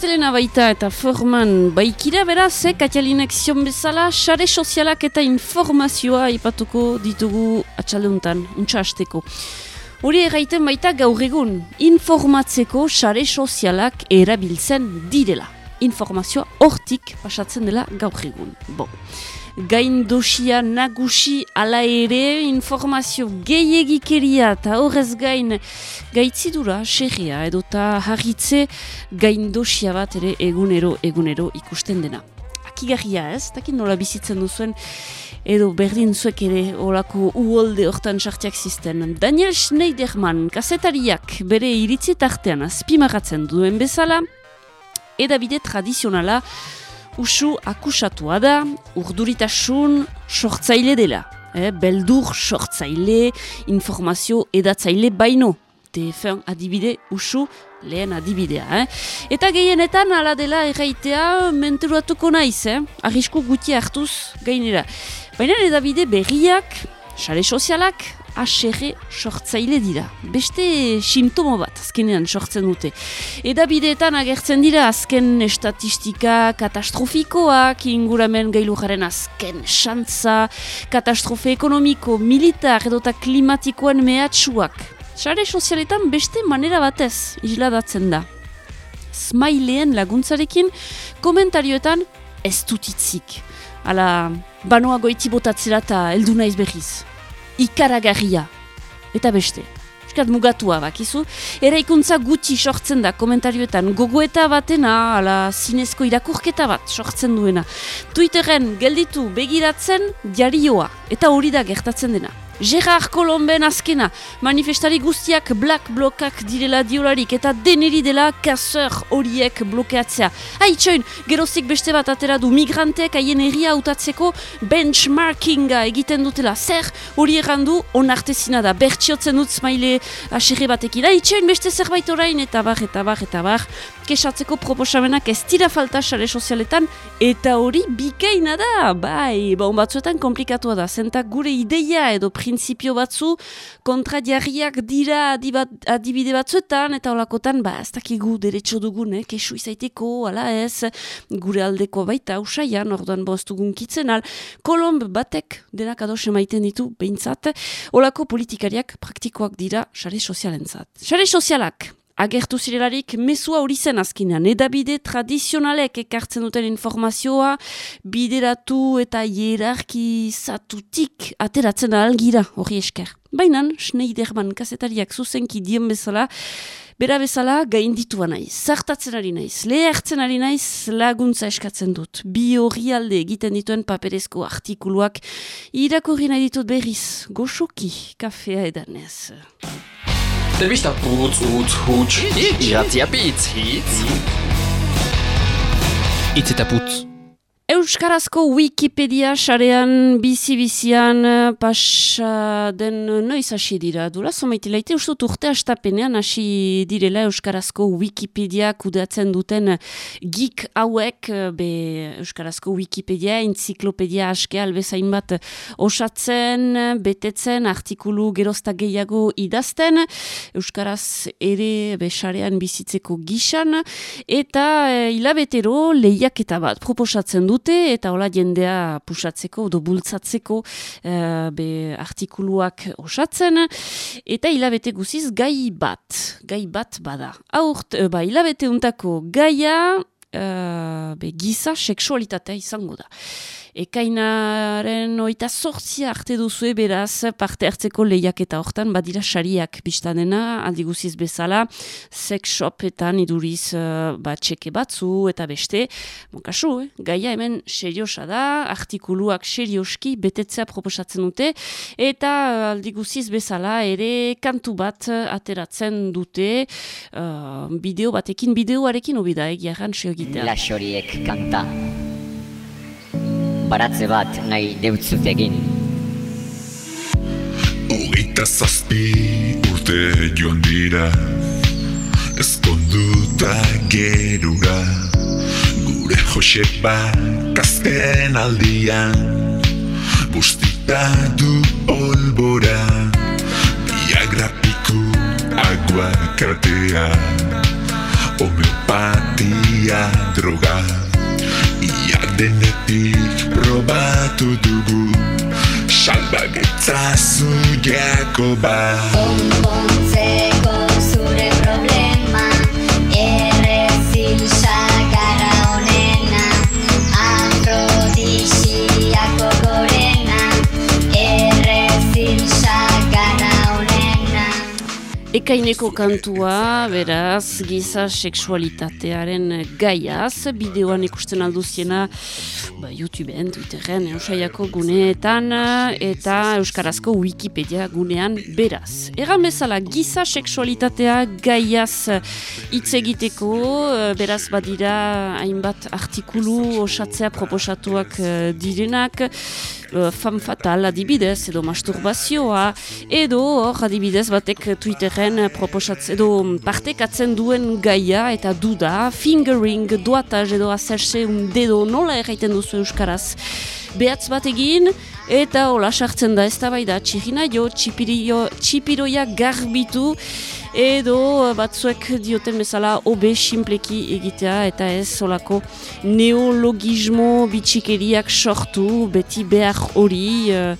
astelena baita eta forman baikira beraz, eh, Katialinek zion bezala, sare sozialak eta informazioa ipatuko ditugu atxaldeuntan, untsa hasteko. Hori erraiten baita gaur egun, informatzeko sare sozialak erabiltzen direla. Informazioa hortik pasatzen dela gaur egun. Bon gain dosia nagusi ala ere informazio gehiagikeria eta horrez gain gaitzidura, xerria edo eta harritze gain dosia bat ere egunero egunero ikusten dena. Akigarria ez, takin nola bizitzen duzuen edo berdin zuek ere olako uolde hortan sartiak zisten. Daniel Schneiderman, kasetariak bere iritzi tartean azpimagatzen duen bezala, edabide tradizionala usu akusatua da, urduritasun sortzaile dela. Eh, beldur sortzaile, informazio edatzaile baino. TF1 adibide usu lehen adibidea. Eh? Eta gehienetan ala dela erraitea menturatuko naiz, eh? arrisku guti hartuz gainera. Baina edabide berriak, sare sozialak, aserre sortzaile dira. Beste simptomo bat azkenean sortzen dute. Eda bideetan agertzen dira azken estatistika katastrofikoak, inguramen gailujaren azken xantza, katastrofe ekonomiko, militar edota klimatikoen mehatxuak. Sare sozialetan beste manera batez isladatzen da. Smaileen laguntzarekin komentarioetan ez dutitzik. Hala, banoa goiti botatzera eta eldu naiz behiz ikaragarria. Eta beste. Euskat mugatua bakizu. Eraikuntza gutxi sortzen da komentarioetan. Gogoeta batena, ala zinezko irakurketa bat sortzen duena. Twitteren gelditu begiratzen jarioa. Eta hori da gertatzen dena. Gerard Colomben azkena, manifestari guztiak black blokak direla diolarik eta deneri dela kaseur horiek blokeatzea. Haitxoin, gerozik beste bat atera du migranteek haien erria utatzeko benchmarkinga egiten dutela. Zer hori errandu onartezina da, bertxiotzen dut smaile aserre batekin. Haitxoin, beste zerbait orain eta bar, eta bar, eta bar, kesatzeko proposamenak ez dira falta sare sozialetan eta hori bikaina da. Bai, bon batzuetan komplikatua da, zentak gure ideia edo printzipio batzu kontradiarriak dira adibide batzuetan eta holakotan ba ez dakigu derecho dugun, eh, kesu izaiteko, ala ez, gure aldeko baita usaian, orduan boz dugun kitzen al, kolomb batek denak ados emaiten ditu behintzat, holako politikariak praktikoak dira sare sozialentzat. Sare sozialak, agertu zirelarik mesua hori zen azkinean. Edabide tradizionalek ekartzen duten informazioa bideratu eta hierarkizatutik ateratzen algira hori esker. Baina, Schneiderman kasetariak zuzenki dien bezala, bera bezala gainditua naiz, zartatzen ari naiz, lehertzen ari naiz laguntza eskatzen dut. Bi hori alde egiten dituen paperezko artikuluak irakurri nahi ditut berriz, goxoki, kafea edanez. Telebista putz, utz, huts, iratzia pitz, hitz. Itz eta putz. Euskarazko Wikipedia sarean bizi-bizian eh, pasa den noiz hasi dira. Dura, somaiti laite, ustot urte astapenean hasi direla Euskarazko Wikipedia kudatzen duten geek hauek, eh, be Euskarazko Wikipedia, entziklopedia aske albezain bat osatzen, betetzen, artikulu gerozta gehiago idazten, Euskaraz ere be sarean bizitzeko gixan, eta e, hilabetero lehiaketa bat proposatzen dut dute eta hola jendea pusatzeko edo bultzatzeko uh, be artikuluak osatzen eta hilabete guziz gai bat, gai bat bada. Aurt, uh, ba, hilabete untako gaia uh, be, giza seksualitatea izango da ekainaren oita sortzia arte duzue beraz parte hartzeko lehiak eta hortan badira sariak biztanena aldi guziz bezala sex shopetan iduriz uh, bat txeke batzu eta beste kasu, eh? gaia hemen seriosa da artikuluak serioski betetzea proposatzen dute eta uh, aldi guziz bezala ere kantu bat ateratzen dute uh, bideo batekin bideoarekin obida egiaran seogitea Lasoriek kanta baratze bat nahi deutzut egin. Hogeita zazpi urte joan dira Ezkonduta gerura Gure jose bat azken aldian Bustita du olbora Biagrapiku agua kratea Homeopatia Ia droga Ia denetik probatu dugu Salbagetza zugeako bat Konpontzeko zure problema Errezil sagarra honena Afrodisiako gorena Errezil sagarra honena Ekaineko kantua, beraz, giza seksualitatearen gaiaz, bideoan ikusten alduziena ba, YouTubeen, Twitteren, Eusaiako guneetan eta Euskarazko Wikipedia gunean beraz. Egan bezala, giza seksualitatea gaiaz hitz egiteko, eh, beraz badira hainbat artikulu osatzea proposatuak eh, direnak, eh, fam fatal adibidez, edo masturbazioa, edo hor adibidez batek Twitteren proposatz, edo partekatzen duen gaia eta duda, fingering, doataz edo azerse un dedo nola erraiten duzu euskaraz. Behatz bat egin, eta hola sartzen da ez da bai da, txirina jo, txipirio, txipiroia garbitu, edo batzuek dioten bezala obe simpleki egitea eta ez solako neologismo bitxikeriak sortu, beti behar hori, eh,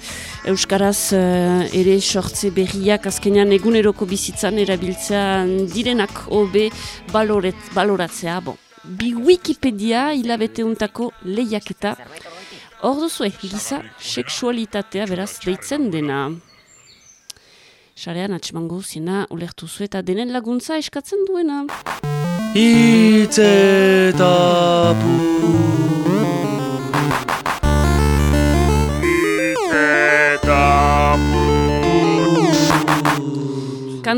Euskaraz eh, ere sortze berriak azkenean eguneroko bizitzan erabiltzea direnak hobe baloret, baloratzea. Bon. Bi Wikipedia hilabete untako lehiaketa. Hor duzue, giza seksualitatea beraz deitzen dena. Sarean atxemango zena ulertu zu eta denen laguntza eskatzen duena. Hitz eta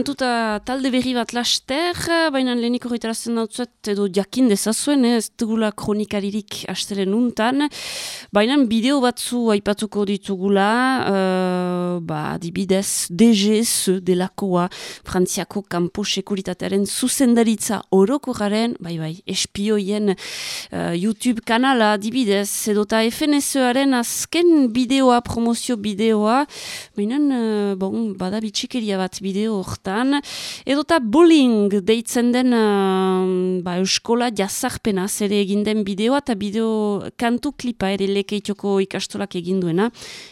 Kantuta talde berri bat laster, baina lehenik horretarazten dautzuet edo jakin dezazuen, ez dugula kronikaririk astelen untan, baina bideo batzu aipatuko ditugula, uh, ba, dibidez, DGS delakoa, Frantziako kanpo sekuritatearen zuzendaritza oroko garen, bai bai, espioien uh, YouTube kanala dibidez, edota FNSOaren azken bideoa, promozio bideoa, baina, uh, bon, bada bitxikeria bat bideo hortan, edota bullying deitzen den uh, ba, euskola jazarpena zere egin den bideoa eta bideo kantu klipa ere lekeitoko ikastolak egin duena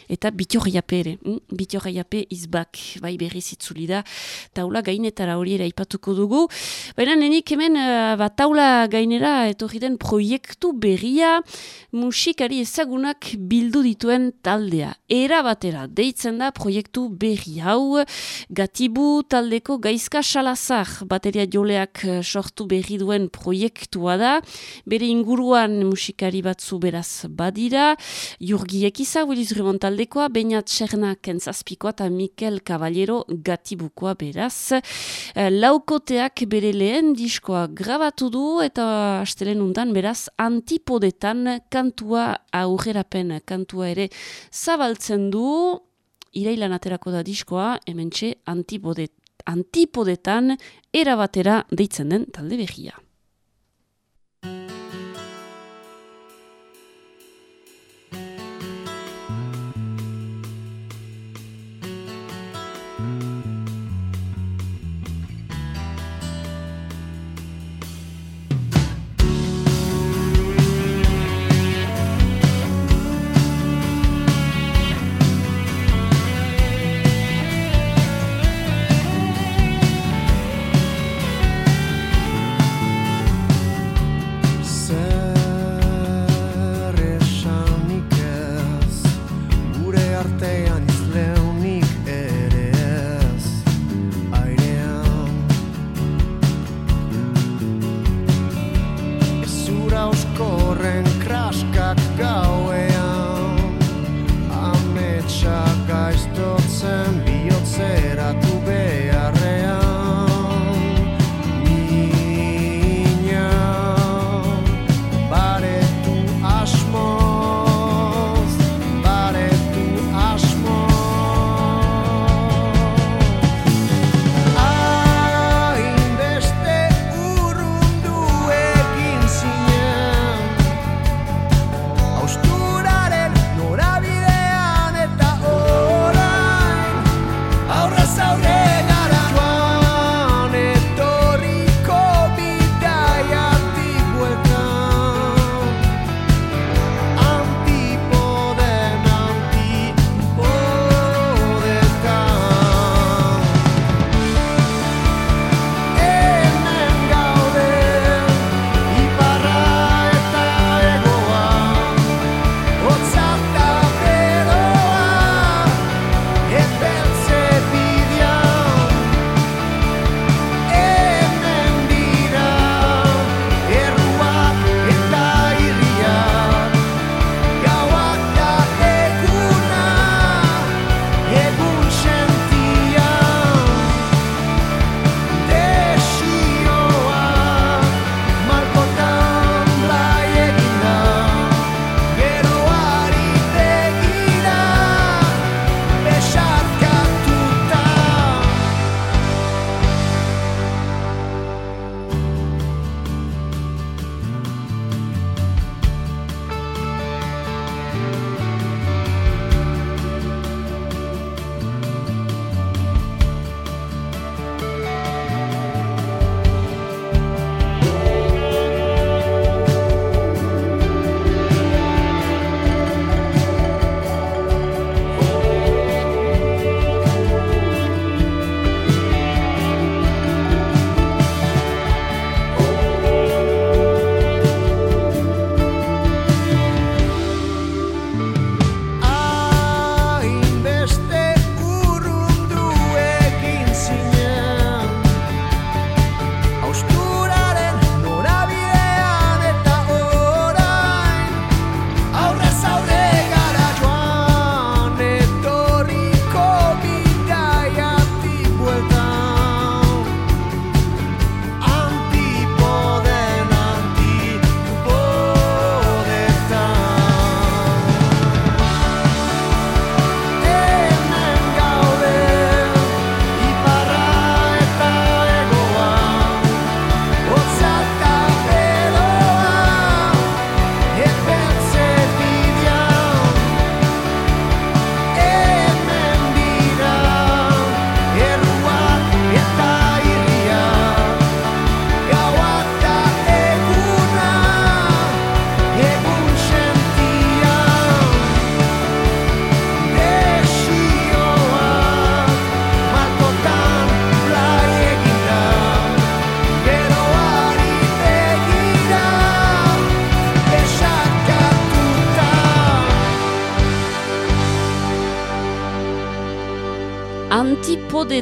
eta bitorriape ere, mm? bitorriape izbak, bai berri zitzuli da taula gainetara hori ere aipatuko dugu baina nenik hemen uh, ba, taula gainera etorri den proiektu berria musikari ezagunak bildu dituen taldea era batera deitzen da proiektu berri hau gatibu taldeko gaizka salazar bateria joleak eh, sortu berri duen proiektua da. Bere inguruan musikari batzu beraz badira. Jurgi Ekiza, Willis Rimon taldekoa, Beñat Serna Kentzazpikoa eta Mikel Caballero gatibukoa beraz. Eh, Laukoteak bere lehen diskoa grabatu du eta astelen untan beraz antipodetan kantua aurrerapen kantua ere zabaltzen du irailan aterako da diskoa, hementxe antipodet, antipodetan erabatera deitzen den talde behia.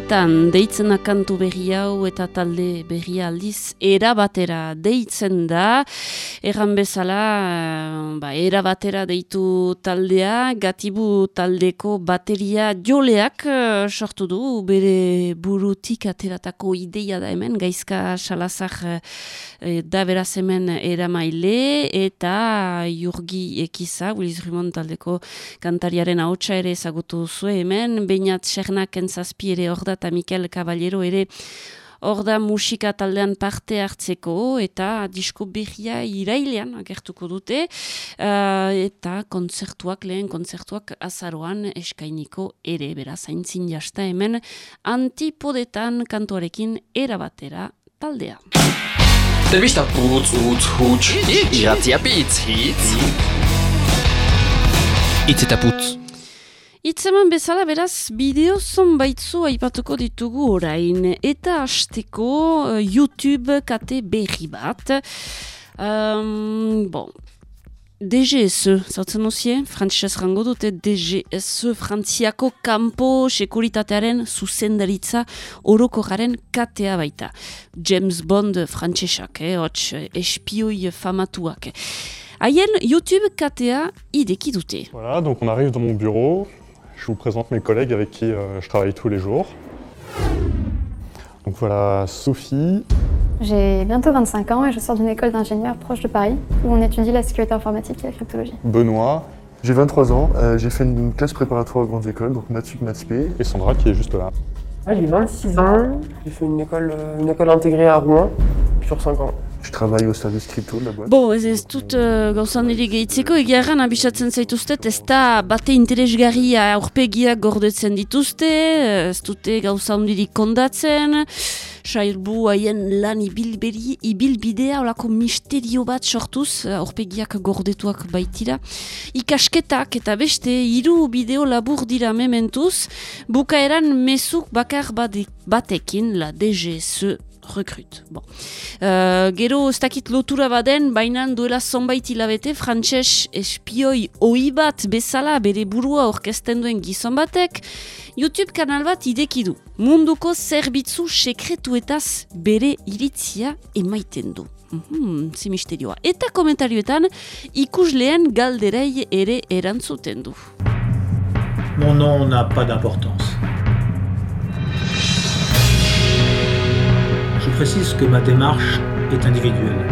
Antipodetan deitzen da kantu berri hau eta talde berri aldiz erabatera deitzen da. Erran bezala, eh, ba, erabatera deitu taldea, gatibu taldeko bateria joleak eh, sortu du, bere burutik ateratako ideia da hemen, gaizka salazak eh, da beraz hemen eramaile eta jurgi ekiza, Willis Rimon taldeko kantariaren ahotsa ere ezagutu zuen hemen, bainat sernak zazpi ere hor eta Mikel Caballero ere hor da musika taldean parte hartzeko eta disko berria irailean agertuko dute uh, eta kontzertuak, lehen kontzertuak azaroan eskainiko ere, beraz, haintzin jasta hemen antipodetan kantuarekin erabatera taldea. Telebista putz, utz, huts, iratzia pitz, hitz. Itz eta putz. Itzeman bezala beraz bideo zonbaitzu aipatuko ditugu orain eta hasteko uh, YouTube kate berri bat. Um, bon, DGSE, zautzen ozie, frantzisez rango dute DGSE, frantziako kampo sekuritatearen zuzendaritza oroko jaren katea baita. James Bond frantzesak, eh, hots, espioi famatuak. Haien YouTube katea ideki dute. Voilà, donc on arrive dans mon bureau. Je vous présente mes collègues avec qui euh, je travaille tous les jours. Donc voilà, Sophie, J'ai bientôt 25 ans et je sors d'une école d'ingénieur proche de Paris où on étudie la sécurité informatique et la cryptologie. Benoît J'ai 23 ans, euh, j'ai fait une classe préparatoire aux grandes écoles, donc maths sup, maths spé. et Sandra qui est juste là. Ah, j'ai 26 ans, j'ai fait une école, euh, une école intégrée à Rouen sur 5 ans. Je travaille au service crypto de la boîte. Bon, ez ez dut uh, gauza niri gehitzeko, egia erran abisatzen zaituztet, ez da bate interesgarria aurpegiak gordetzen dituzte, eh, ez dute gauza hondirik kondatzen, sailbu haien lan ibilberi, ibilbidea, olako misterio bat sortuz, aurpegiak gordetuak baitira. Ikasketak eta beste, hiru bideo labur dira mementuz, bukaeran mezuk bakar batekin, la DGSE rekrut. Bon. Uh, gero ez dakit lotura baden, baina duela zonbait hilabete, frantses espioi ohi bat bezala bere burua orkesten duen gizon batek, YouTube kanal bat ideki du. Munduko zerbitzu sekretuetaz bere iritzia emaiten du. Mhm, ze misterioa. Eta komentarioetan ikusleen galderei ere erantzuten du. Mon nom n'a pas d'importance. Précise que ma démarche est individuelle.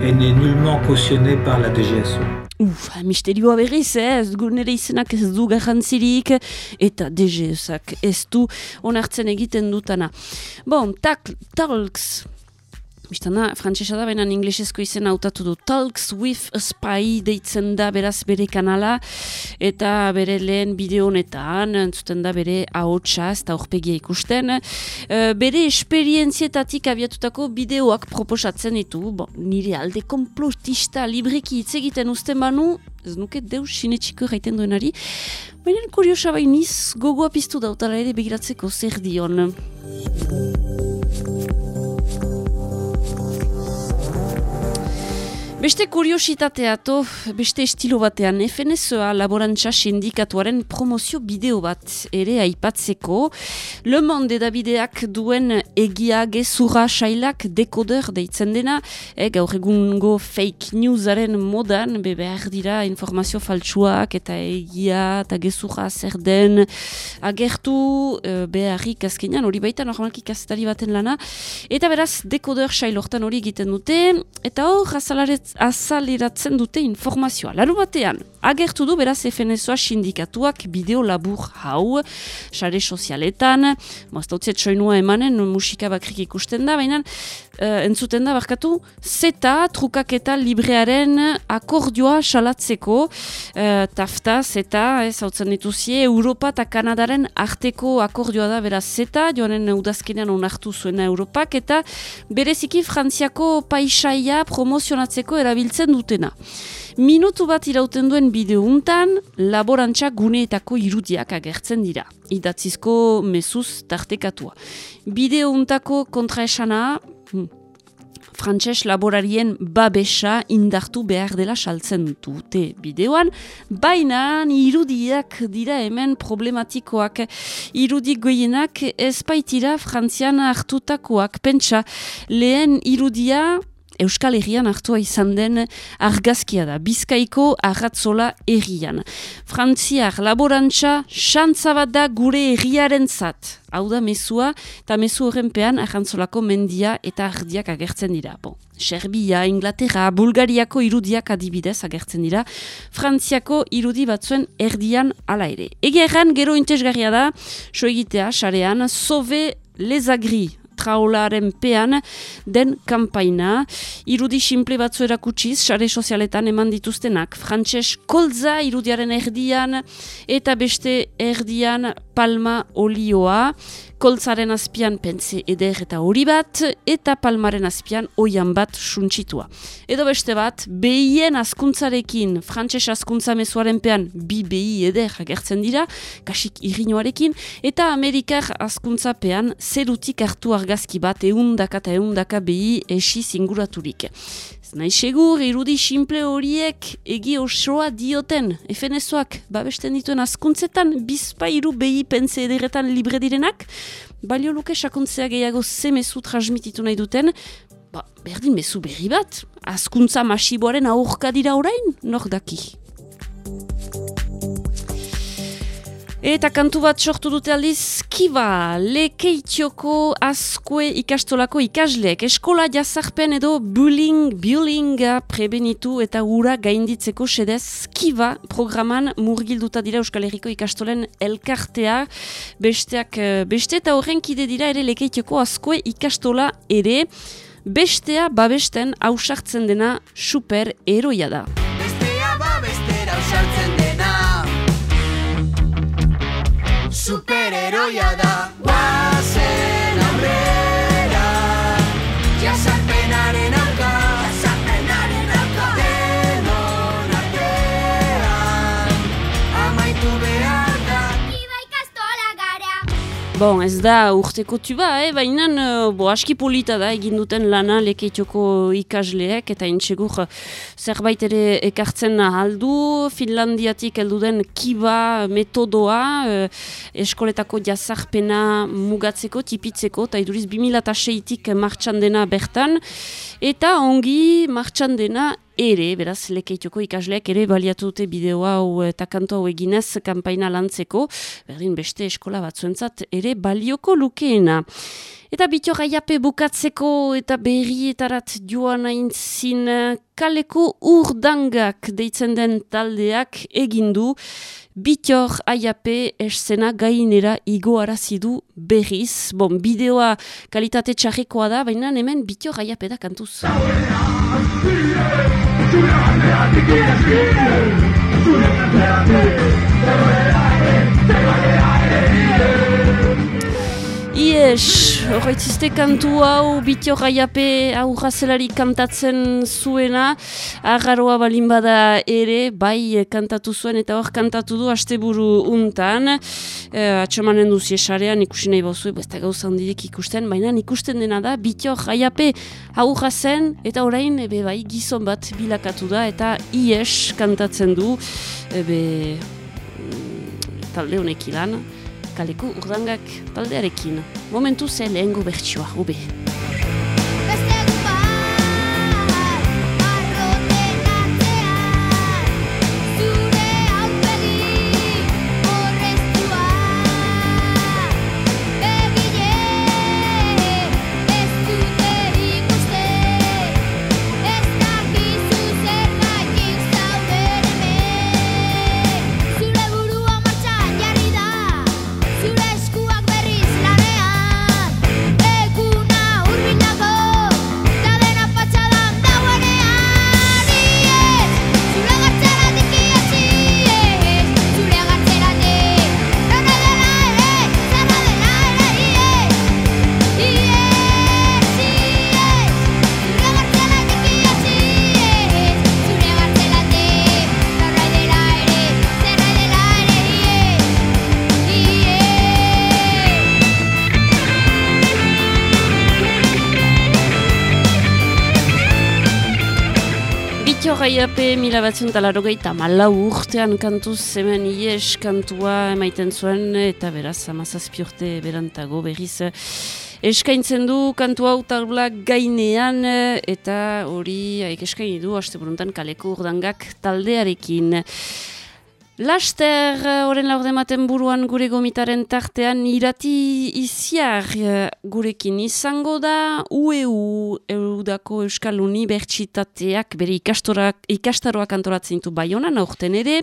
Elle n'est nullement cautionnée par la DGSE. Uf, misterioa berriz, eh? ez gu nire izenak ez du garrantzirik, eta DGSak ez du onartzen egiten dutana. Bon, tak, talks, Bistana, frantsesa da, baina inglesezko izena hautatu du. Talks with a Spy deitzen da beraz bere kanala, eta bere lehen bideo honetan, entzuten da bere ahotsa, ez da aurpegia ikusten. Eh, bere esperientzietatik abiatutako bideoak proposatzen ditu, bon, nire alde komplotista libreki hitz egiten uzten banu, ez nuke deus sinetxiko gaiten duenari, baina kuriosa bainiz gogoa piztu dautala ere begiratzeko zer dion. Beste kuriositatea to, beste estilo batean, FNSA laborantza sindikatuaren promozio bideo bat ere aipatzeko. Le Monde edabideak duen egia gezurra sailak dekoder deitzen dena, e, gaur egungo fake newsaren modan, be behar dira informazio faltsuak eta egia eta gezurra zer den agertu e, beharrik azkenean, hori baita normalki kazetari baten lana, eta beraz dekoder sail hortan hori egiten dute, eta hor azalaret azaleratzen dute informazioa. Laru batean, agertu du beraz FNSOA sindikatuak bideo labur hau, sare sozialetan, moztautzet soinua emanen, musika bakrik ikusten da, baina uh, entzuten da barkatu, zeta trukaketa librearen akordioa salatzeko, uh, tafta, zeta, ez hautzen dituzie, Europa eta Kanadaren arteko akordioa da beraz zeta, joanen udazkenean onartu zuena Europak, eta bereziki Frantziako paisaia promozionatzeko erabiltzen dutena. Minutu bat irauten duen bideountan, laborantza guneetako irudiak agertzen dira. Idatzizko mezuz tartekatua. Bideountako kontraesana, frantses laborarien babesa indartu behar dela saltzen dute bideoan, baina irudiak dira hemen problematikoak. Irudik goienak ez baitira frantzian hartutakoak. Pentsa, lehen irudia Euskal Herrian hartua izan den argazkia da, Bizkaiko arratzola herrian. Frantziar laborantza xantza bat da gure herriaren zat. Hau da mezua, eta mezu horrenpean arrantzolako mendia eta ardiak agertzen dira. Bon, Serbia, Inglaterra, Bulgariako irudiak adibidez agertzen dira. Frantziako irudi batzuen erdian ala ere. Egerran gero intesgarria da, so egitea, sarean, sove lezagri traolaren pean den kampaina. Irudi simple batzu erakutsiz, sare sozialetan eman dituztenak. Frantses kolza irudiaren erdian eta beste erdian palma olioa. Koltzaren azpian pentsi eder eta hori bat, eta palmaren azpian oian bat suntsitua. Edo beste bat, behien askuntzarekin, frantses askuntza mezuaren pean, bi behi eder agertzen dira, kasik irriñoarekin, eta amerikar askuntzapean zerutik hartu argazki bat eundaka eta eundaka behi esi zinguraturik. Nahi segur, irudi simple horiek egi osoa dioten, efenezoak, babesten dituen askuntzetan, bizpa iru behi pentsa ederetan libre direnak, balio luke sakontzea gehiago ze mezu transmititu nahi duten, ba, berdin mezu berri bat, askuntza masiboaren aurka dira orain, nor daki. Eta kantu bat sortu dute aldiz, kiba, lekeitioko askue ikastolako ikasleek. Eskola jazarpen edo bullying, bullyinga prebenitu eta ura gainditzeko sedez, kiba programan murgilduta dira Euskal Herriko ikastolen elkartea. Besteak, eh, beste eta horren kide dira ere lekeitioko askue ikastola ere. Bestea babesten hausartzen dena super eroia da. Bestea babestera usartzen dena Superheroia da Guazen Bon, ez da urteko tuba, eh? baina bo, aski polita da egin duten lana lekeitioko ikasleek eta intsegur uh, zerbait ere ekartzen aldu, Finlandiatik heldu den kiba metodoa uh, eskoletako jazarpena mugatzeko, tipitzeko, eta iduriz 2006-tik martxan dena bertan, eta ongi martxan dena ere, beraz, lekeituko ikasleak ere baliatu dute bideo hau eta kanto hau eginez kanpaina lantzeko, berdin beste eskola batzuentzat ere balioko lukeena. Eta bitor aiape bukatzeko eta berrietarat joan aintzin kaleko urdangak deitzen den taldeak egindu, bitor aiape esena gainera igoarazi du berriz. Bon, bideoa kalitate txarrekoa da, baina hemen bitor aiape da kantuz. Ies, horretzizte kantu hau, bitio gaiape aurrazelari kantatzen zuena, agarroa balin bada ere, bai kantatu zuen eta hor kantatu du asteburu untan, e, atxamanen duzi esarean ikusi nahi bauzu, ez da gauza handirik ikusten, baina ikusten dena da, bitio gaiape aurra zen, eta orain, ebe bai, gizon bat bilakatu da, eta ies kantatzen du, ebe, mm, talde honek ilan, kaleko urdangak taldearekin. Momentu ze lehengo bertsioa, ube. Fraiape mila batzen talarrogeita malau urtean kantuz hemen ies kantua emaiten zuen eta beraz amazazpi urte berantago berriz eskaintzen du kantu hau taula gainean eta hori eskaini du haste buruntan kaleko urdangak taldearekin. Laster, eh, oren laurdematen buruan gure gomitaren tartean, irati iziar eh, gurekin izango da, UEU, Eudako Euskal Unibertsitateak, bere ikastorak, ikastaroak antolatzen ditu baionan, aurten ere,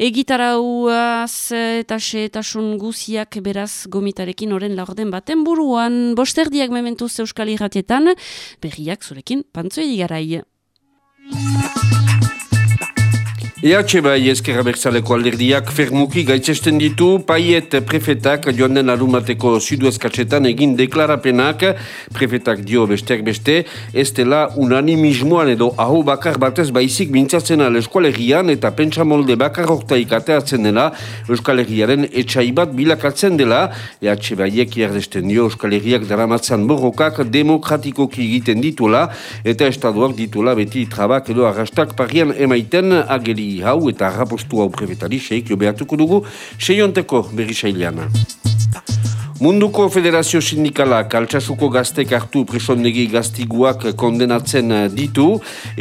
egitarauaz eta xeetasun guziak beraz gomitarekin oren laurden baten buruan, bosterdiak mementuz Euskal Irratietan, berriak zurekin pantzoi digarai. EH bai ezkerra bertzaleko alderdiak fermuki gaitzesten ditu paiet prefetak joan den arumateko suduezkatsetan egin deklarapenak prefetak dio besteak beste ez dela unanimismoan edo aho bakar batez baizik mintzatzen al eskualegian eta pentsamolde bakar hortaik ateatzen dela euskalegiaren etxai bat bilakatzen dela. EH baiek jardesten dio euskalegiak daramatzan borrokak demokratikoki egiten dituela eta estaduak dituela beti trabak edo arrastak parian emaiten ageri hau eta harrapostu hau prefetari seik jo behatuko dugu seionteko berri saileana. Munduko Federazio Sindikalak altsasuko gaztek hartu presondegi gaztiguak kondenatzen ditu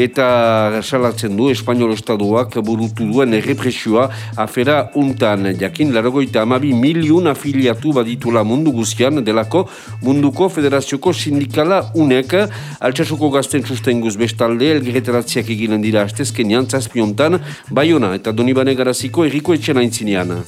eta salatzen du Espainol Estaduak burutu duen errepresioa afera untan. Jakin, larogoita amabi miliun afiliatu baditula mundu guztian delako Munduko Federazioko Sindikala unek altsasuko gazten sustenguz bestalde elgereteratziak eginen dira astezkenian zazpiontan Bayona eta Donibane Garaziko erriko etxena intzinean.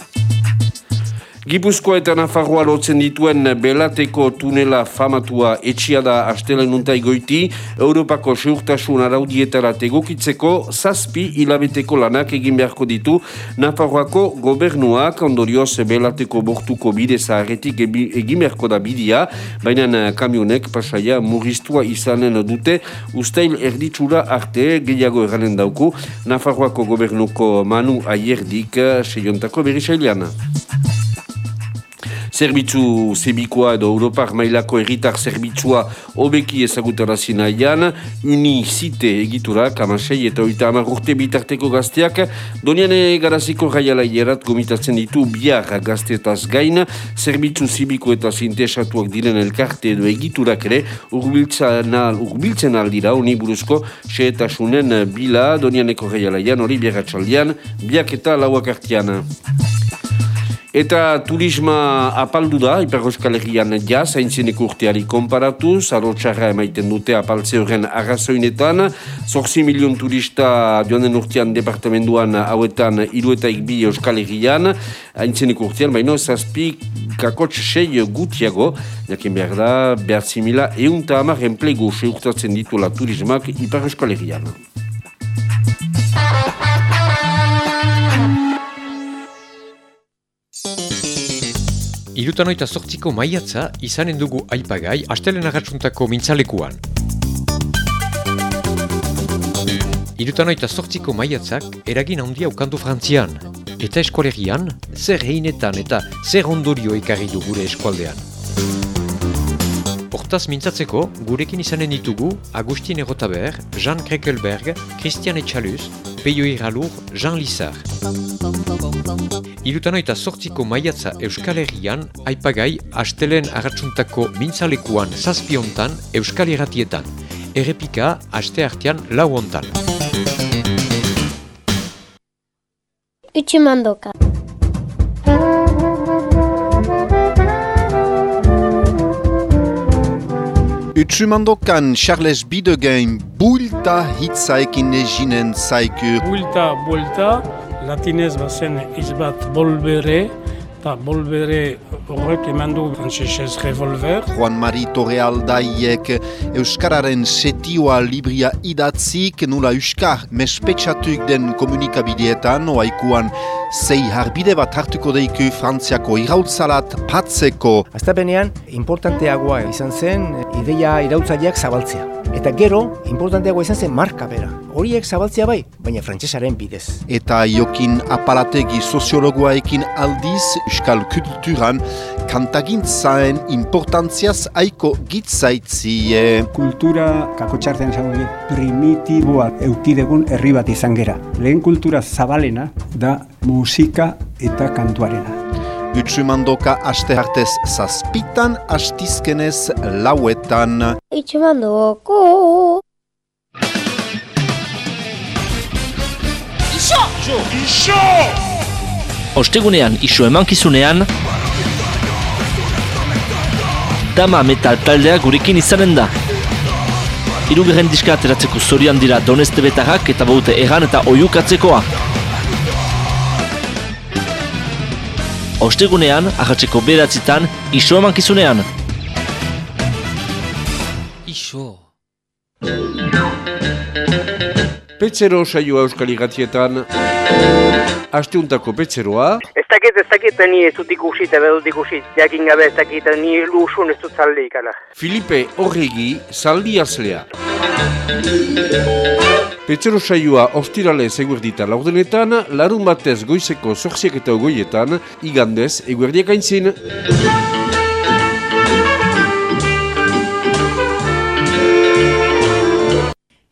Gipuzkoa eta Nafarroa lotzen dituen belateko tunela famatua etxia da astelen untai goiti, Europako seurtasun araudietara tegokitzeko zazpi hilabeteko lanak egin beharko ditu. Nafarroako gobernuak ondorioz belateko bortuko bide zaharretik egin beharko da bidia, baina kamionek pasaia murriztua izanen dute. Usteil erditsura arte gehiago eranen dauku. Nafarroako gobernuko manu aierdik seiontako berisaileana. Zerbitzu zebikoa edo Europar mailako erritar zerbitzua hobeki ezagutarazi nahian, unizite egitura, kamasei eta oita hamar urte bitarteko gazteak, doniane garaziko raiala hierat gomitatzen ditu bihar gazteetaz gain, zerbitzu zibiko eta zintesatuak diren elkarte edo egiturak ere, urbiltzen, al, urbiltzen aldira, honi buruzko, xeetasunen bila, donianeko raialaian, hori biarratxaldian, biak eta lauak artian. Eta turisma apaldu da, Ipar Euskal Herrian ja, zaintzeneko urteari konparatu, zarotxarra emaiten dute apaltze horren arrazoinetan, zorzi milion turista joan den urtean departamentuan hauetan iru eta ikbi Euskal Herrian, haintzeneko urtean, baino zazpi kakotx sei gutiago, jakin behar da, behar zimila, eunta hamar enplegu seurtatzen ditu la turismak Ipar Euskal Herrian. Irutan oita sortziko maiatza izanen dugu aipagai astelen agatsuntako mintzalekuan. Irutan oita sortziko maiatzak eragin handia ukandu frantzian. Eta eskolegian, zer heinetan eta zer ondorio ekarri du gure eskualdean. Hortaz mintzatzeko, gurekin izanen ditugu Agustin Erotaber, Jean Krekelberg, Christian Etxaluz, Peio Iralur, Jean Lizar. Irutan oita sortziko maiatza Euskal Herrian, aipagai astelen agatsuntako mintzalekuan zazpiontan Euskal Herratietan. Errepika aste artean lau ontan. Utsumandoka. Utsumandokan Charles Bidegain bulta hitzaekin eginen zaiku. Bulta, bulta, latinez bazen hitz bat bolbere, eta bolbere horrek eman du frantzesez revolver. Juan Mari Torrealdaiek Euskararen setioa libria idatzik nula Euskar mespetxatuk den komunikabideetan oaikuan zei harbide bat hartuko deiku Frantziako irautzalat patzeko. Aztapenean, importanteagoa izan zen ideia irautzaileak zabaltzea. Eta gero, importanteagoa izan zen marka bera. Horiek zabaltzea bai, baina frantsesaren bidez. Eta jokin aparategi soziologoaekin aldiz Euskal kulturan kantagintzaen importantziaz aiko gitzaitzie. Kultura, kako txartzen esango dut, primitiboa eukidegun herri bat izan gera. Lehen kultura zabalena da musika eta kantuarena. Utsumandoka aste hartez zazpitan, astizkenez lauetan. Itxemandoko. Iso! Iso! Iso! Ostegunean, iso emankizunean, Dama Metal taldea gurekin izanen da. Hirugarren diska ateratzeko zorian dira Doneste betarrak eta baute erran eta oiukatzekoa. Ostegunean, ahatzeko beratzitan, iso emankizunean. Iso. Petzero saioa euskal igatietan. Asteuntako petzeroa. Ez dakit, ez dakit, ni ez dut ikusi eta bedut ikusi. Jakin gabe ez dakit, ni lusun ez dut zalde ikala. Filipe Horregi, zaldi azlea. Petzero saioa ostirale eguerdita laurdenetan, larun batez goizeko zorziak eta ogoietan, igandez eguerdiak aintzin.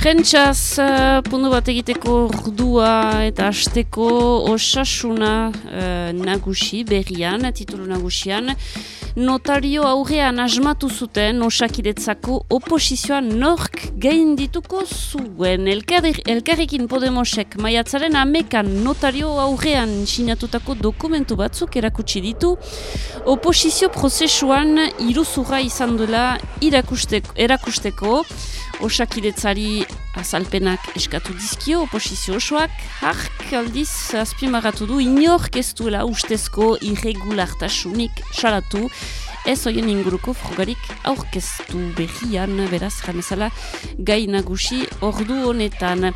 Prentsaz, uh, pundu bat egiteko ordua eta asteko osasuna uh, nagusi berrian, titulu nagusian. Notario aurrean asmatu zuten osakidetzako oposizioan nork gaindituko zuen. Elkar, elkarrekin Podemosek maiatzaren amekan notario aurrean sinatutako dokumentu batzuk erakutsi ditu. Oposizio prozesuan iruzurra izan duela erakusteko osakidetzari azalpenak eskatu dizkio oposizio osoak, hark aldiz azpimarratu du inork ez duela ustezko irregulartasunik salatu, ez hoien inguruko frogarik aurkeztu berrian, beraz, janezala, gai nagusi ordu honetan.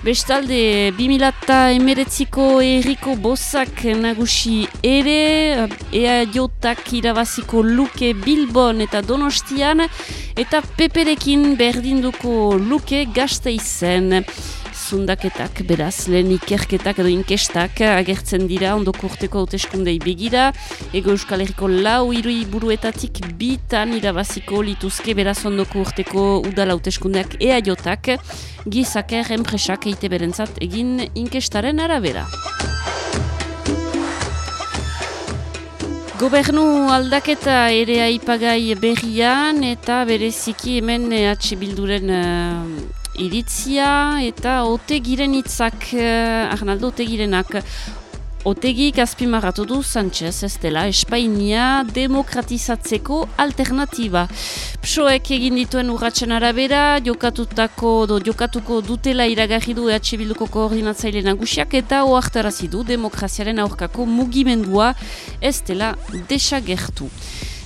Bestalde, 2000 emeretziko erriko bozak nagusi ere, ea jotak irabaziko luke Bilbon eta Donostian, eta peperekin berdinduko luke gazte izen zundaketak, beraz, lehen ikerketak edo inkestak agertzen dira ondoko urteko hauteskundei begira. Ego Euskal Herriko lau irui buruetatik bitan irabaziko lituzke beraz ondoko urteko udala hauteskundeak eaiotak gizaker enpresak eite berentzat egin inkestaren arabera. Gobernu aldaketa ere aipagai berrian eta bereziki hemen EH Bilduren uh, iritzia eta otegiren hitzak uh, Arnaldo otegirenak Otegik azpimarratu du Sanchez ez dela Espainia demokratizatzeko alternatiba. Psoek egin dituen urratsen arabera, jokatutako, do, jokatuko dutela iragarri du EH Bilduko koordinatzaile nagusiak eta oaktarazi du demokraziaren aurkako mugimendua ez dela desagertu.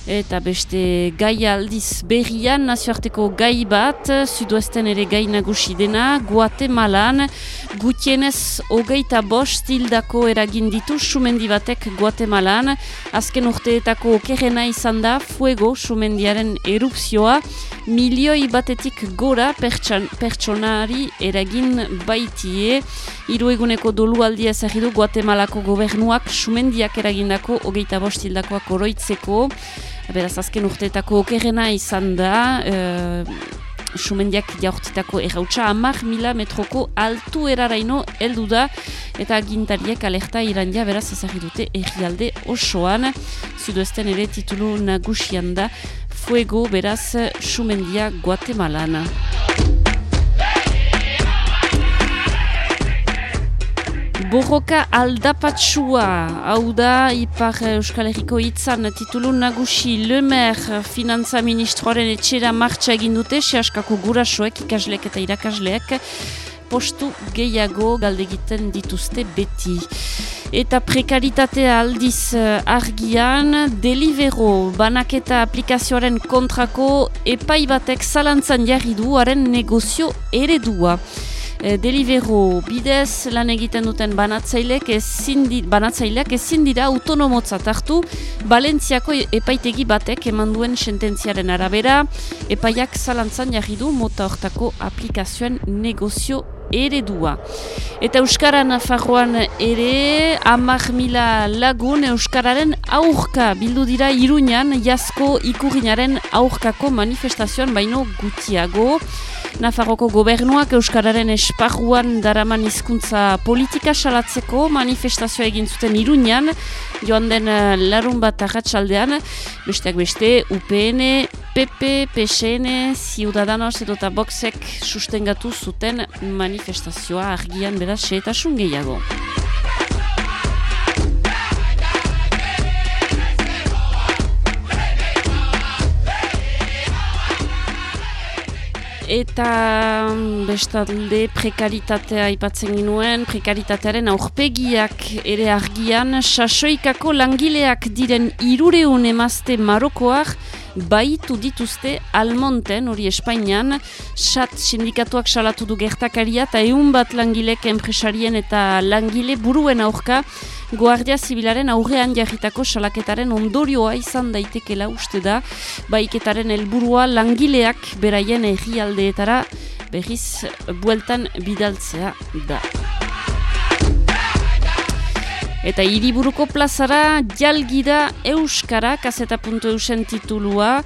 Eta beste gai aldiz berrian, nazioarteko gai bat, sudoesten ere gai nagusi dena, Guatemalan, gutienez hogeita bost hildako eragin ditu sumendi batek Guatemalan, azken urteetako okerrena izan da, fuego sumendiaren erupzioa, milioi batetik gora pertsan, pertsonari eragin baitie, hiru eguneko dolu aldia ezagidu Guatemalako gobernuak sumendiak eragindako hogeita bost hildakoak oroitzeko, Beraz, azken urteetako okerrena izan da, e, sumendiak jaurtitako errautsa amar mila metroko altu eraraino heldu da, eta gintariek alerta irandia beraz ezagri dute errialde osoan, zuduesten ere titulu nagusian da, fuego beraz sumendia Guatemalan. Borroka aldapatsua, hau da, ipar Euskal Herriko hitzan titulu nagusi Lemer finantza ministroaren etxera martxa egin dute, sehaskako gurasoek, ikasleek eta irakasleek, postu gehiago galdegiten dituzte beti. Eta prekaritatea aldiz argian, delibero banaketa aplikazioaren kontrako epai batek zalantzan jarri du haren negozio eredua. E, Delivero bidez lan egiten duten banatzailek ezin di, banatzaileak ezin dira autonomotzat hartu. Balentziako e- epaitegi batek eman duen sententziaren arabera epaiak zalantzan jarri du mota hortako aplikazioen negozio eredua. Eta Euskara Nafarroan ere, amak mila lagun Euskararen aurka bildu dira Iruñan jasko ikurrinaren aurkako manifestazioan baino gutiago. Nafarroko gobernuak Euskararen esparruan daraman hizkuntza politika salatzeko manifestazioa egin zuten Iruñan, joan den eh, larun bat arratsaldean besteak beste, UPN, PP, PSN, Ciudadanos edo eta Boxek sustengatu zuten manifestazioa argian beraz xeetasun gehiago. Eta mm, bestalde prekaritatea aipatzen ginuen, prekaritatearen aurpegiak ere argian, sasoikako langileak diren irureun emazte marokoak baitu dituzte almonten, hori Espainian, sat sindikatuak salatu du gertakaria eta eun bat langilek enpresarien eta langile buruen aurka Guardia Zibilaren aurrean jarritako salaketaren ondorioa izan daitekela uste da, baiketaren helburua langileak beraien herrialdeetara berriz bueltan bidaltzea da. Eta hiriburuko plazara jalgida Euskara, kaseta.eusen titulua,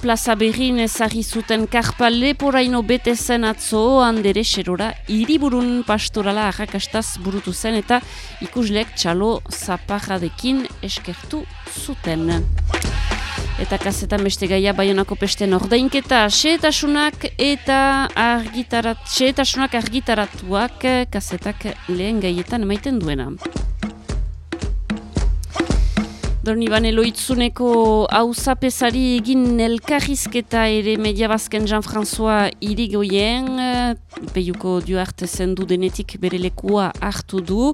plaza berrin ezagri zuten karpa leporaino bete zen atzo handere xerora hiriburun pastorala arrakastaz burutu zen eta ikusleek txalo zaparradekin eskertu zuten. Eta kasetan beste gaia baionako pesten ordainketa xeetasunak eta argitarat, xeetasunak argitaratuak kasetak lehen gaietan emaiten duena. Dorni bane loitzuneko hauzapezari egin elkarrizketa ere media bazken Jean-François irigoien, peiuko duarte zendu denetik bere lekua hartu du,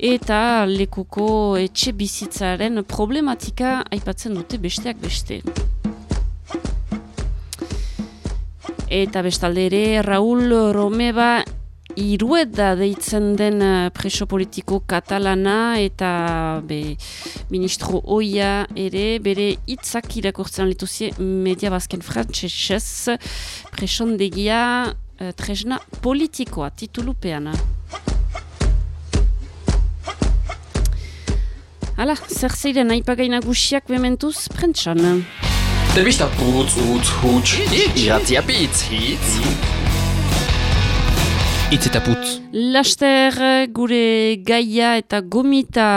eta lekuko etxe bizitzaren problematika aipatzen dute besteak beste. Eta bestalde ere, Raul Romeba Irueda deitzen den uh, preso politiko katalana eta be, ministro oia ere bere hitzak irakurtzen lituzie media bazken frantzesez presondegia uh, tresna politikoa titulupeana. Hala, zer zeiren aipagai nagusiak bementuz prentsan. Telebista putz, utz, huts, iratzia pitz, hitz. Itz eta putz. Laster gure gaia eta gomita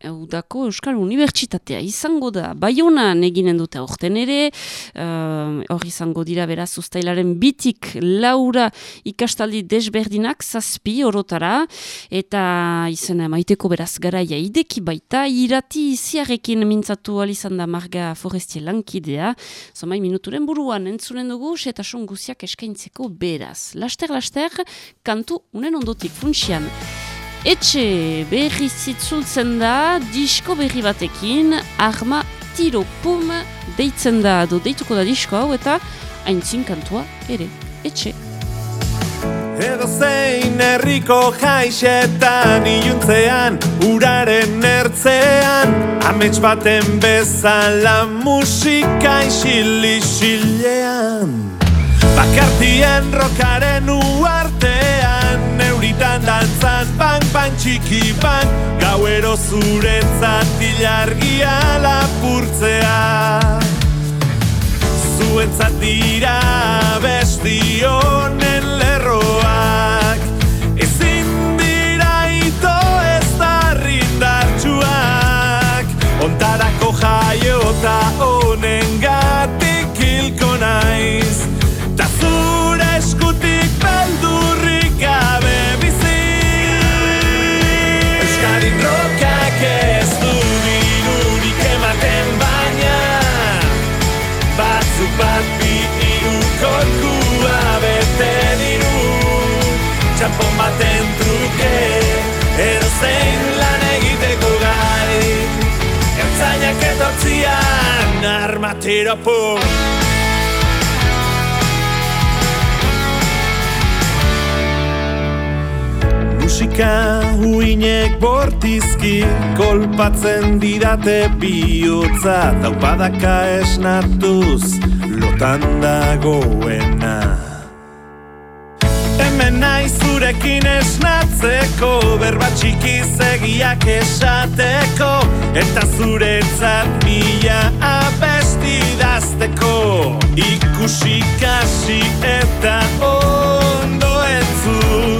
Eudako Euskal Unibertsitatea izango da. Baionan eginen dute aurten ere, uh, hor izango dira beraz ustailaren bitik laura ikastaldi desberdinak zazpi orotara, eta izena maiteko beraz garaia ideki baita, irati iziarekin mintzatu alizan da marga forestie lankidea, zomai minuturen buruan entzunen dugu, eta guziak eskaintzeko beraz. Laster, laster, kantu unen ondotik funtsian. Etxe berri zitzultzen da, disko berri batekin, arma tiro pum deitzen da, do deituko da disko hau eta haintzin kantua ere. Etxe. Edo zein herriko jaixetan iluntzean, uraren ertzean, amets baten bezala musika isil-isilean. Bakartien rokaren uartean, neuritan dantzan, bang, bang, txiki, bang, gauero zuretzat ilargia lapurtzea. Zuentzat dira bestionen Etortzian armatero pum. Musika huinek bortizki kolpatzen didate bihotza. Taupadaka esnatuz lotan dagoena. Hemen naiz zurekin esnatzeko berba txikiz egiak esateko eta zuretzat mila abesti dazteko ikusi kasi eta ondo entzun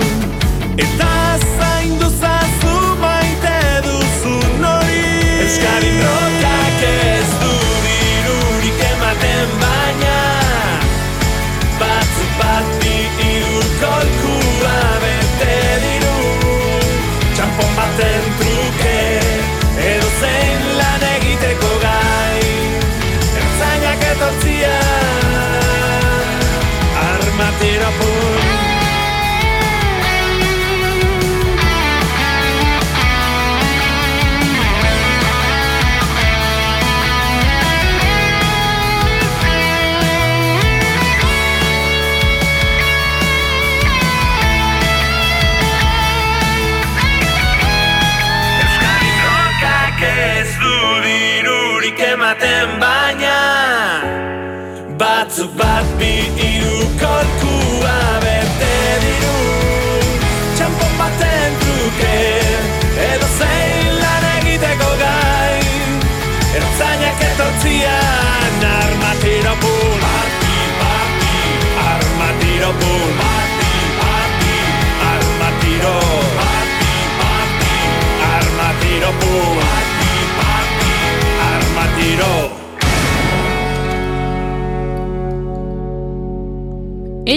Batzuk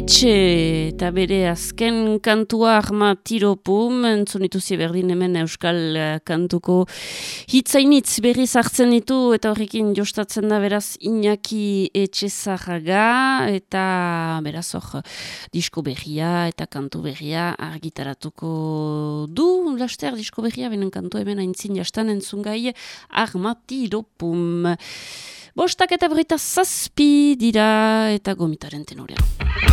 Etxe eta bere azken kantua arma tiropum, entzun dituzi berdin hemen euskal eh, kantuko hitzainitz berriz hartzen ditu eta horrekin jostatzen da beraz Iñaki Etxezarraga eta beraz hor disko berria eta kantu berria argitaratuko du laster disko berria benen kantu hemen aintzin jastan entzun gai arma tiropum. Bostak eta berrita zazpi dira eta gomitaren tenorea.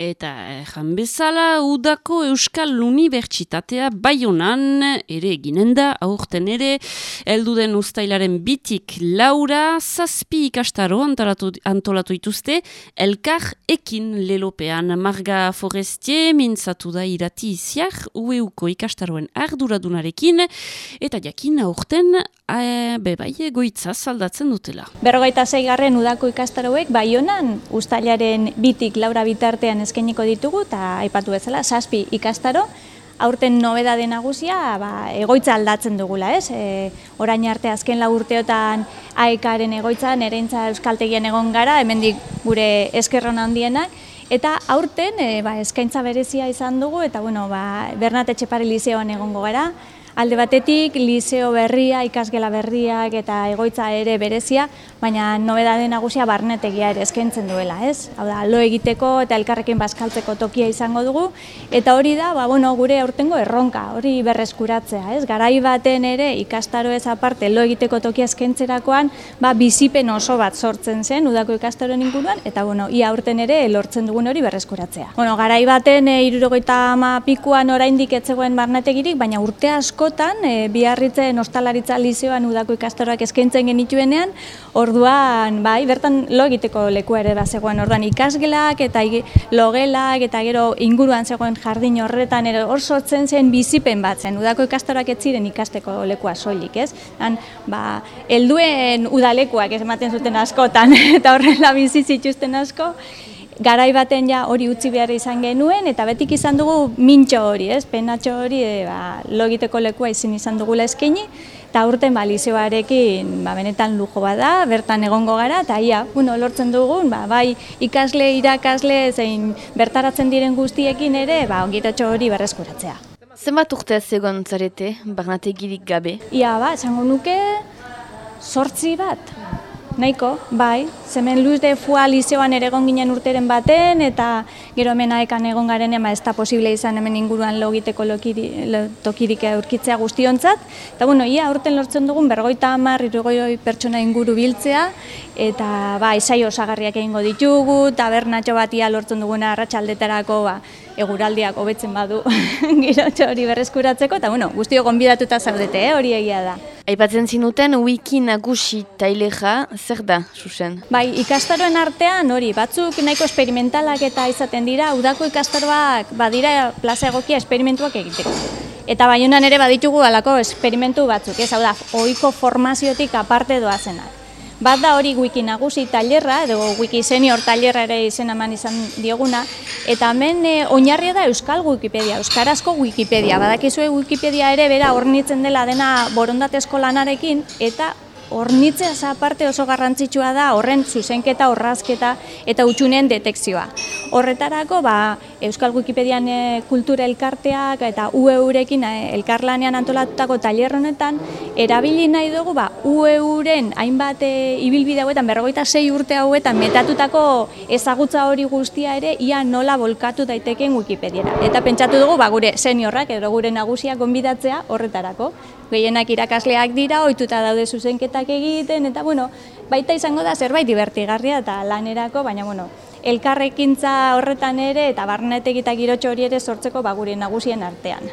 Eta jan bezala udako Euskal Unibertsitatea Baionan ere eginen da, aurten ere, elduden ustailaren bitik laura, zazpi ikastaro antolatu, antolatu ituzte, elkar ekin lelopean. Marga Forestier mintzatu da irati iziar, ueuko ikastaroen arduradunarekin, eta jakin aurten, e, bebai, goitza zaldatzen dutela. Berrogeita zeigarren udako ikastaroek Baionan ustailaren bitik laura bitartean eskainiko ditugu eta aipatu bezala zazpi ikastaro aurten nobedade nagusia ba, egoitza aldatzen dugula, ez? E, orain arte azken lau urteotan aekaren egoitzan erentza euskaltegian egon gara, hemendik gure eskerron handienak, Eta aurten e, ba, eskaintza berezia izan dugu, eta bueno, ba, Bernat Etxepare Lizeoan egongo gara, Alde batetik, liceo berria, ikasgela berriak eta egoitza ere berezia, baina nobedade nagusia barnetegia ere eskaintzen duela, ez? Hau da, lo egiteko eta elkarrekin bazkaltzeko tokia izango dugu, eta hori da, ba, bueno, gure aurtengo erronka, hori berreskuratzea, ez? Garai baten ere ikastaro ez aparte lo egiteko tokia eskaintzerakoan, ba, bizipen oso bat sortzen zen udako ikastaroen inguruan, eta bueno, ia aurten ere lortzen dugun hori berreskuratzea. Bueno, garai baten e, irurogeita ama pikuan oraindik etzegoen barnetegirik, baina urte askotan, e, biarritzen ostalaritza lizeoan udako ikastaroak eskaintzen genituenean, orduan, bai, bertan lo egiteko lekua ere da zegoen, orduan ikasgelak eta logelak eta gero inguruan zegoen jardin horretan ere hor sortzen zen bizipen bat zen, udako ikastaroak ez ziren ikasteko lekua soilik, ez? Han, ba, helduen udalekuak ez ematen zuten askotan, eta horrela bizi zituzten asko, garai baten ja hori utzi behar izan genuen eta betik izan dugu mintxo hori, ez? Penatxo hori e, ba, lo egiteko lekua izin izan dugula eskaini eta urten ba lizeoarekin ba, benetan lujo bada, bertan egongo gara eta ia, bueno, lortzen dugun, ba, bai ikasle, irakasle, zein bertaratzen diren guztiekin ere, ba ongiratxo hori berreskuratzea. Zenbat urte ez egon zarete, barnategirik gabe? Ia, ba, esango nuke, sortzi bat. Nahiko, bai. Zemen Luz de Fua liseoan ere egon ginen urteren baten, eta gero hemen aekan egon garen ema ez da posible izan hemen inguruan logiteko lokiri, lo, tokirik aurkitzea guztiontzat. Eta bueno, ia aurten lortzen dugun bergoita hamar, irugoi pertsona inguru biltzea, eta ba, isai osagarriak egingo ditugu, tabernatxo batia lortzen duguna arratsaldetarako ba, eguraldiak hobetzen badu girotxo hori berreskuratzeko, eta bueno, guztio gonbidatuta zaudete, eh, hori egia da. Aipatzen zinuten wiki nagusi taileja, zer da, susen? Bai, ikastaroen artean hori, batzuk nahiko esperimentalak eta izaten dira, udako ikastaroak badira plaza egokia esperimentuak egiteko. Eta baionan ere baditugu alako esperimentu batzuk, ez hau da, ohiko formaziotik aparte doazenak. Bat da hori wiki nagusi tailerra, edo wiki senior tailerra ere izen eman izan dioguna, eta hemen e, oinarria da Euskal Wikipedia, Euskarazko Wikipedia. Badakizue Wikipedia ere bera hornitzen dela dena borondatezko lanarekin, eta hornitzea aparte oso garrantzitsua da horren zuzenketa, horrazketa eta utxunen detekzioa. Horretarako, ba, Euskal Wikipedian e, kultura elkarteak eta UEUrekin e, elkarlanean antolatutako tailer honetan, erabili nahi dugu ba, UEUren hainbat e, ibilbide hauetan, berrogeita sei urte hauetan, metatutako ezagutza hori guztia ere, ia nola volkatu daiteken Wikipediara. Eta pentsatu dugu, ba, gure seniorrak edo gure nagusiak gonbidatzea horretarako. Gehienak irakasleak dira, ohituta daude zuzenketak egiten, eta bueno, baita izango da zerbait divertigarria eta lanerako, baina bueno, elkarrekintza horretan ere eta barnetek eta girotxo hori ere sortzeko ba, gure nagusien artean.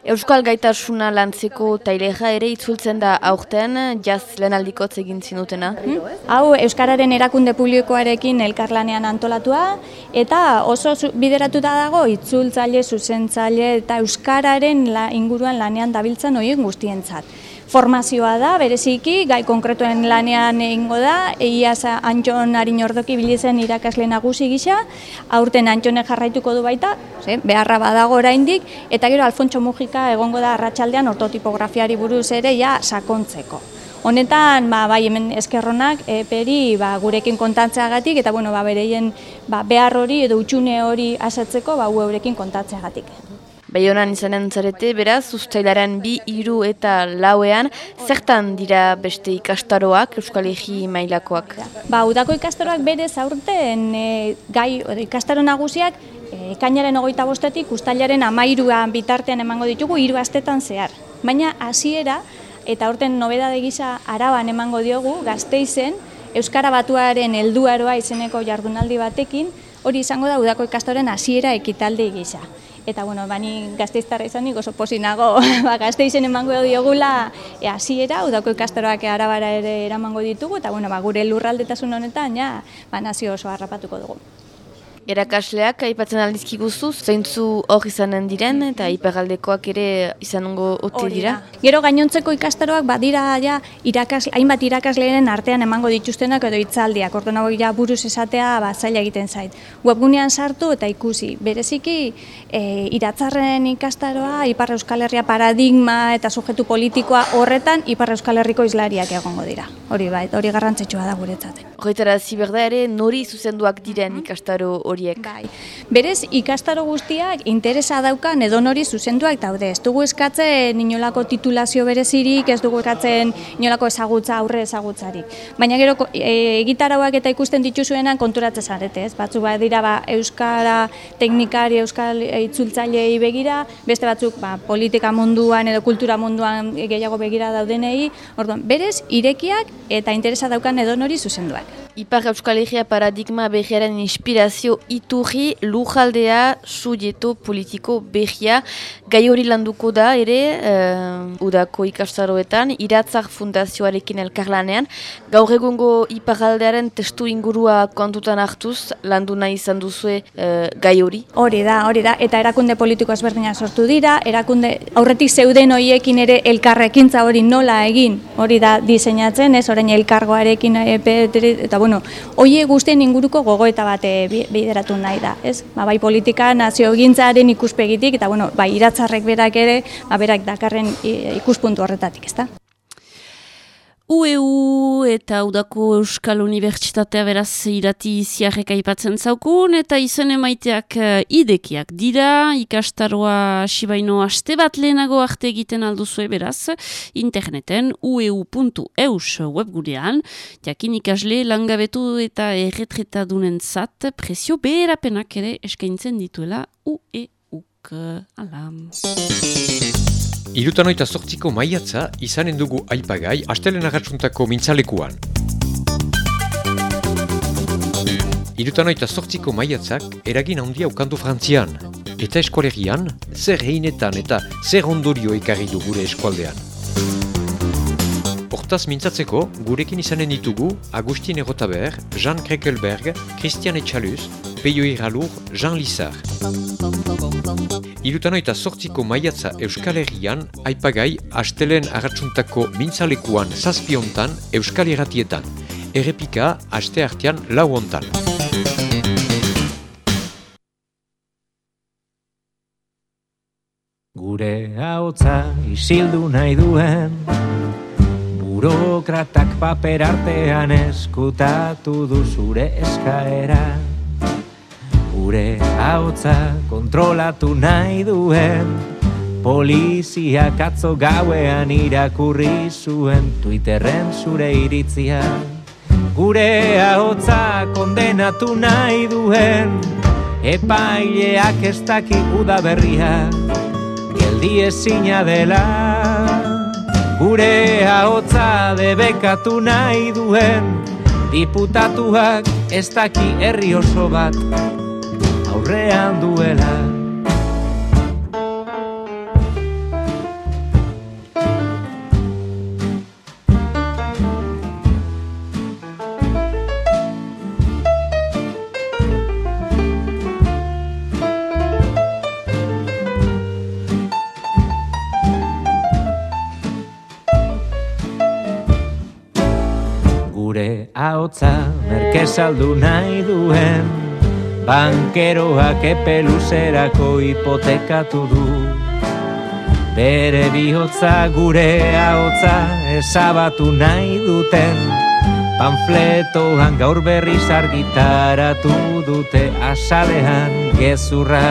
Euskal gaitasuna lantzeko taileja ere itzultzen da aurten jaz lehenaldikotz egin zinutena. Hmm? Hau Euskararen erakunde publikoarekin elkarlanean antolatua eta oso bideratuta dago itzultzaile, zuzentzaile eta Euskararen la, inguruan lanean dabiltzan horien guztientzat. Formazioa da, bereziki, gai konkretuen lanean egingo da, egia za Antxon Arin Ordoki bilizen irakasle nagusi gisa, aurten Antxonek jarraituko du baita, ze, beharra badago oraindik, eta gero Alfontxo Mujika egongo da arratsaldean ortotipografiari buruz ere ja sakontzeko. Honetan, ba, bai hemen eskerronak eperi ba, gurekin kontatzeagatik eta bueno, ba, bereien ba, behar hori edo utxune hori asatzeko ba, eurekin kontatzeagatik. Baionan izanen zarete, beraz, ustailaren bi, hiru eta lauean, zertan dira beste ikastaroak, Euskal Egi mailakoak? Ba, udako ikastaroak berez aurten e, gai ikastaro nagusiak e, ekainaren hogeita bostetik ustailaren amairuan bitartean emango ditugu hiru astetan zehar. Baina hasiera eta aurten nobedade gisa araban emango diogu gazteizen Euskara Batuaren helduaroa izeneko jardunaldi batekin, hori izango da udako ikastoren hasiera ekitaldi gisa. Eta bueno, bani gazteiztarra izanik oso posinago ba, gazteizen emango diogula e, hasiera udako ikastaroak arabara ere eramango ditugu, eta bueno, ba, gure lurraldetasun honetan ja, ba, nazio oso harrapatuko dugu. Erakasleak aipatzen aldizkiguzu, zeintzu hor izanen diren eta iparaldekoak ere izanongo ote dira. Gero gainontzeko ikastaroak badira ja irakasle, hainbat irakaslearen artean emango dituztenak edo hitzaldiak. Orduan hau ja buruz esatea ba, zaila egiten zait. Webgunean sartu eta ikusi. Bereziki e, iratzarren ikastaroa Ipar Euskal Herria paradigma eta sujetu politikoa horretan Ipar Euskal Herriko islariak egongo dira. Hori bai, hori garrantzitsua da guretzat. Horretara ziberda ere nori zuzenduak diren ikastaro horiek. Bai. Berez ikastaro guztiak interesa daukan edonori zuzenduak daude. Ez dugu eskatzen inolako titulazio berezirik, ez dugu eskatzen inolako ezagutza aurre ezagutzarik. Baina gero e, egitarauak eta ikusten dituzuenan konturatzen zarete, ez? Batzu ba dira ba euskara teknikari, euskal itzultzaileei begira, beste batzuk ba, politika munduan edo kultura munduan gehiago begira daudenei. Orduan, berez irekiak eta interesa daukan edonori zuzenduak. Ipar Euskal Herria paradigma behiaren inspirazio iturri lujaldea subjeto politiko behia gai hori landuko da ere uh, udako ikastaroetan iratzar fundazioarekin elkarlanean. Gaur egungo iparaldearen testu ingurua kontutan hartuz landu nahi izan duzue uh, gai hori. Hori da, hori da, eta erakunde politiko ezberdinak sortu dira, erakunde aurretik zeuden hoiekin ere elkarrekintza hori nola egin, hori da diseinatzen, ez? Orain elkargoarekin epe, eta bueno, hoie guztien inguruko gogoeta bate bideratu nahi da, ez? Ba, bai politika naziogintzaren ikuspegitik eta bueno, bai iratzarrek berak ere, ba, berak dakarren i- ikuspuntu horretatik, ezta? UEU eta udako Euskal Unibertsitatea beraz irati ziarrek aipatzen zaukun eta izen emaiteak uh, idekiak dira, ikastaroa sibaino aste bat lehenago arte egiten alduzue beraz, interneten ueu.eus webgurean, jakin ikasle langabetu eta erretretadunen zat, presio beherapenak ere eskaintzen dituela UEUk. Alam. Irutanoita sortziko maiatza izanen dugu aipagai astelen agatsuntako mintzalekuan. Irutanoita sortziko maiatzak eragin handia ukandu frantzian. Eta eskolegian, zer heinetan eta zer ondorio ekarri du gure eskualdean. Hortaz mintzatzeko, gurekin izanen ditugu Agustin Erotaber, Jean Krekelberg, Christian Etxaluz, Peio Iralur, Jean Lizar. Irutanoita sortziko maiatza Euskal Herrian, aipagai astelen agatsuntako mintzalekuan zazpiontan Euskal Herratietan. Errepika aste artean lau ontan. Gure haotza isildu nahi duen Burokratak paper artean eskutatu du zure eskaera. Gure haotza kontrolatu nahi duen. Poliziak atzo gauean irakurri zuen Twitterren zure iritzia. Gure haotza kondenatu nahi duen. Epaileak ez daki udaberria. Geldi ezina dela Gure ahotza debekatu nahi duen Diputatuak ez daki herri oso bat Aurrean duela Gure ahotza merkezaldu nahi duen. Bankeroak epe luzerako hipotekatu du. Bere bihotza gure ahotza ezabatu nahi duten. Panfletoan gaur berriz argitaratu dute asalean gezurra.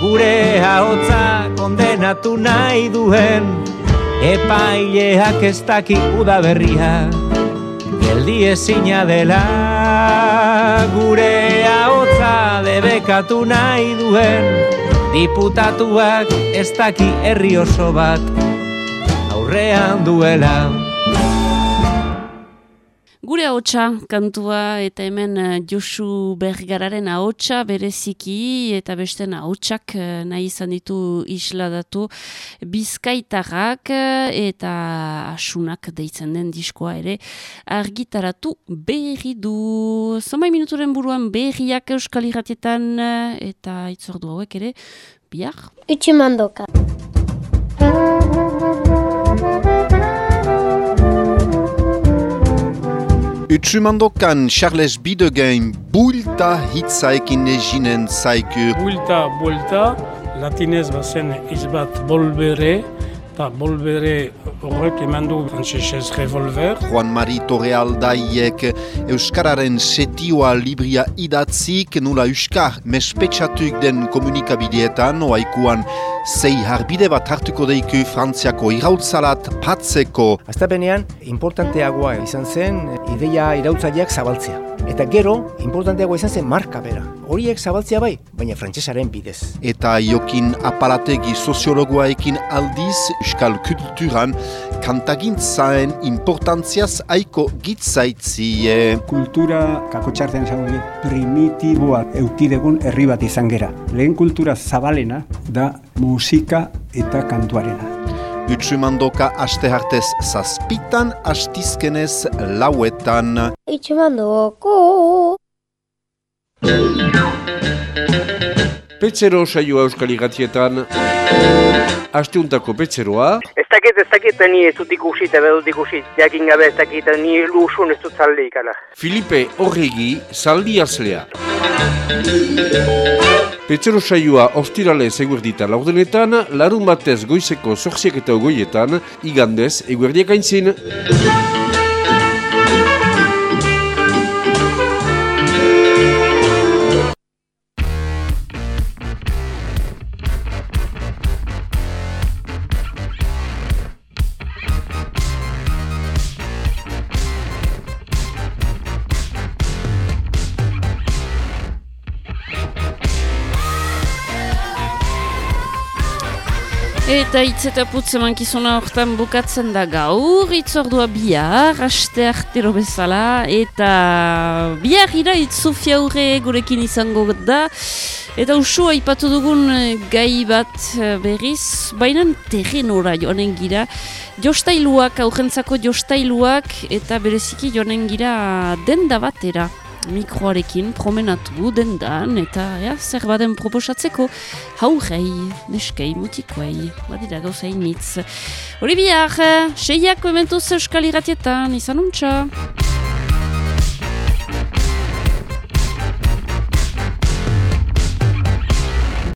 Gure ahotza kondenatu nahi duen. Epaileak ez daki udaberria Geldi ezina dela Gure ahotza debekatu nahi duen. Diputatuak ez daki herri oso bat Aurrean duela Gure ahotsa kantua eta hemen eh, Josu Bergararen ahotsa bereziki eta beste ahotsak eh, nahi izan ditu isladatu bizkaitarrak eh, eta asunak deitzen den diskoa ere argitaratu berri du. Zomai minuturen buruan berriak euskal irratietan eta itzordu hauek ere bihar. Utsumandoka. Utsumandokan Charles Bidegain bulta hitzaekin eginen zaiku. Buelta, buelta, latinez bazen hitz bat bolbere, eta bolbere horrek eman du frantzesez revolver. Juan Mari Torrealdaiek Euskararen setioa libria idatzik nula Euskar mespetxatuk den komunikabideetan oaikuan zei harbide bat hartuko deiku Frantziako irautzalat patzeko. Aztapenean, importanteagoa izan zen ideia irautzaileak zabaltzea. Eta gero, importanteagoa izan zen marka bera. Horiek zabaltzea bai, baina frantsesaren bidez. Eta Jokin Apalategi soziologoaekin aldiz Euskal kulturan kantagintzaen importantziaz aiko gitzaitzie. Kultura, kako txartean esango dit, primitiboa eukidegun herri bat izan gera. Lehen kultura zabalena da musika eta kantuarena. Utsumandoka aste hartez zazpitan, astizkenez lauetan. Itxemandoko. Petzero saioa euskal igatietan. Asteuntako petzeroa. Ez dakit, ez dakit, ni ez dut ikusi eta bedut ikusi. Jakin gabe ez dakit, ni lusun ez dut zalde ikala. Filipe Horregi zaldi azlea. Petzero saioa ostirale eguerdita laurdenetan, larun batez goizeko zorziak eta ogoietan, igandez eguerdiak aintzin. Eta hitz eta putz emankizuna hortan bukatzen da gaur, itzordua bihar, aste artero bezala, eta bihar ira itzufia aurre gurekin izango da, eta usua aipatu dugun eh, gai bat eh, berriz, baina terrenora joanen gira, jostailuak, aurrentzako jostailuak, eta bereziki joanen gira denda batera mikroarekin promenatu dendan eta ja, zer baden proposatzeko haurrei, neskei, mutikoei, badira gauza initz. Hori bihar, seiako ementuz euskal iratietan, izan untxa!